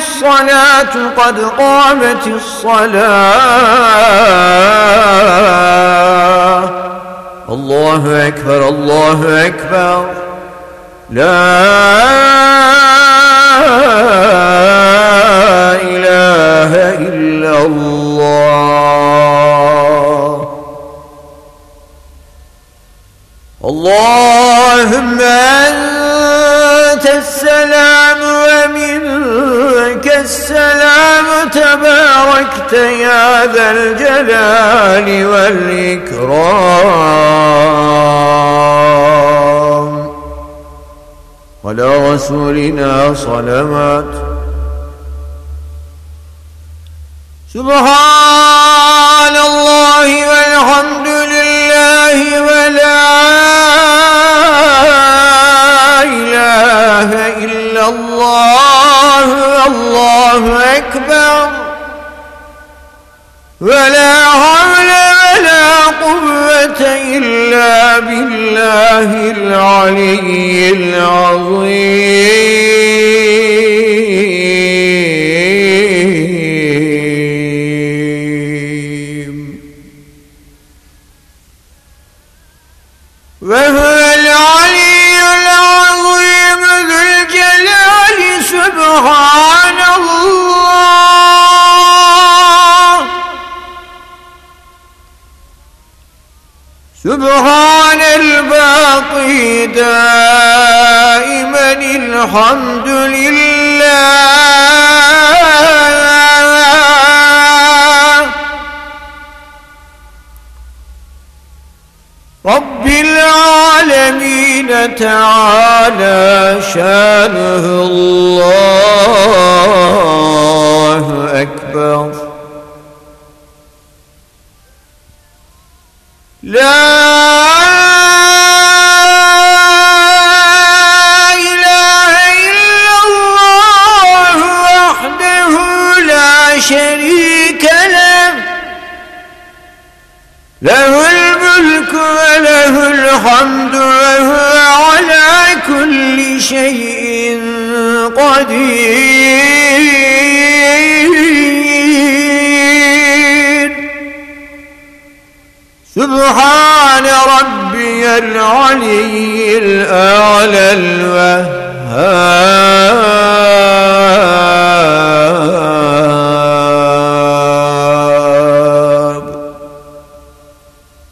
الصلاة قد قامت الصلاة. الله أكبر الله أكبر. لا إله إلا الله. اللهم أنت السلام. السلام تباركت يا ذا الجلال والإكرام. على رسولنا صلوات. سبحان الله أكبر. ولا حول ولا قوة إلا بالله العلي العظيم. وهو العلي سبحان الباقي دائما الحمد لله. رب العالمين تعالى شانه الله. قدير سبحان ربي العلي الأعلى الوهاب.